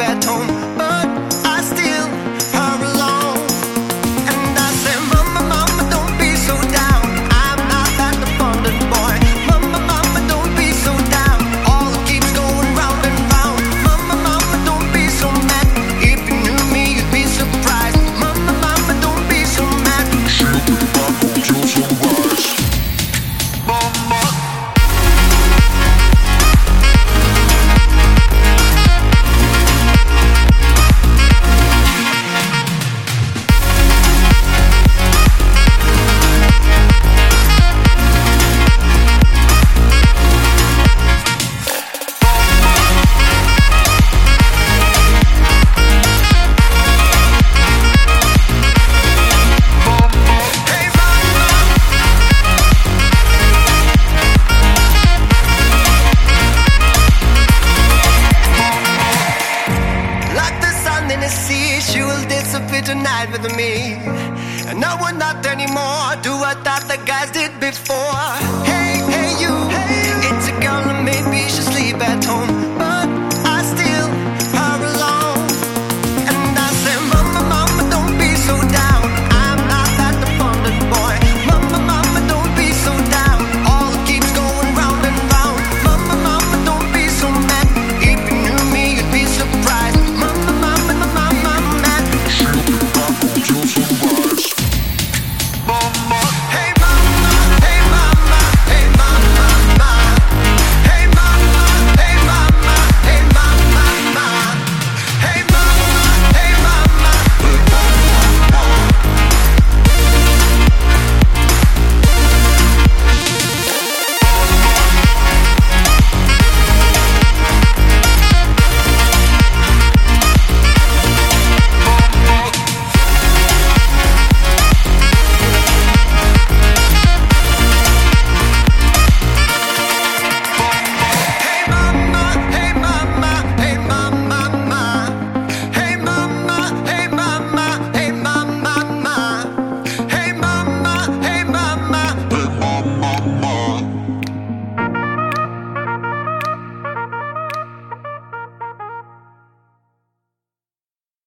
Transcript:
at home. tonight with me. And no, we're not anymore do what that the guys did before.